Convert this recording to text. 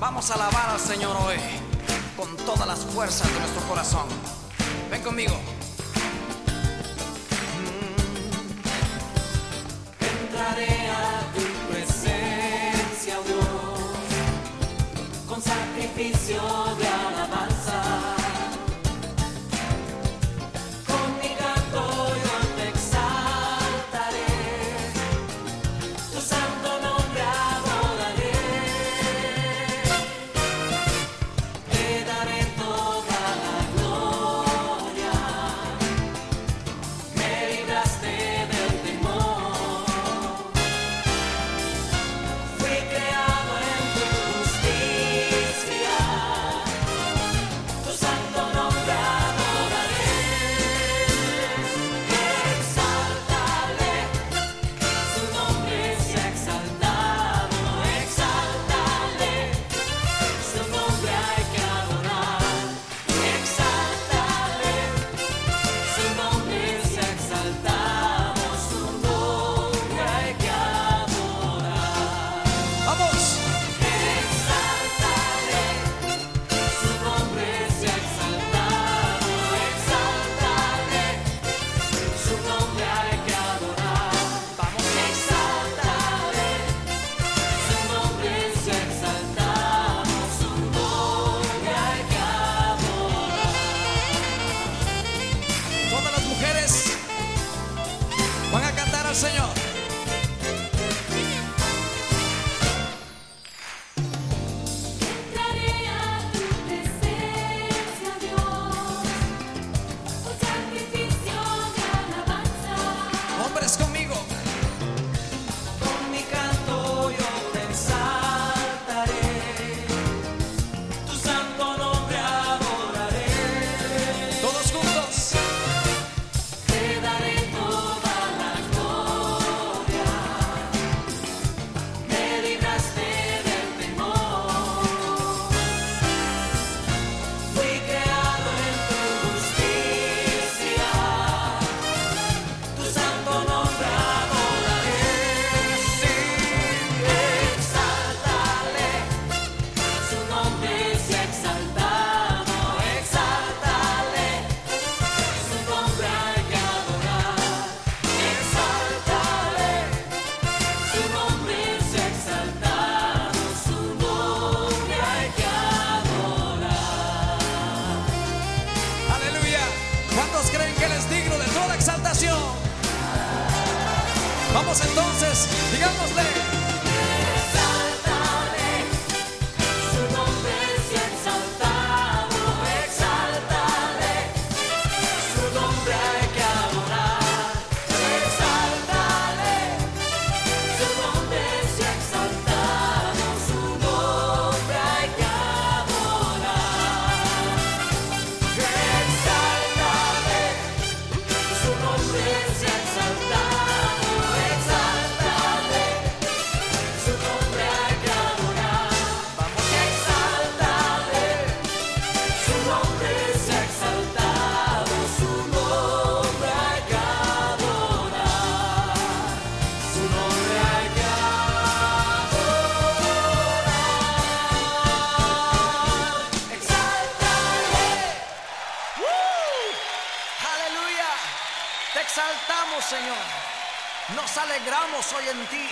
Vamos a alabar al Señor hoy con todas las fuerzas de nuestro corazón. Ven conmigo. A tu presencia, oh, con sacrificio. Señor. entonces, digámosle. Hombre se ha exaltado su nombre, adora su nombre, adora. Exaltale, aleluya. Te exaltamos, Señor. Nos alegramos hoy en ti.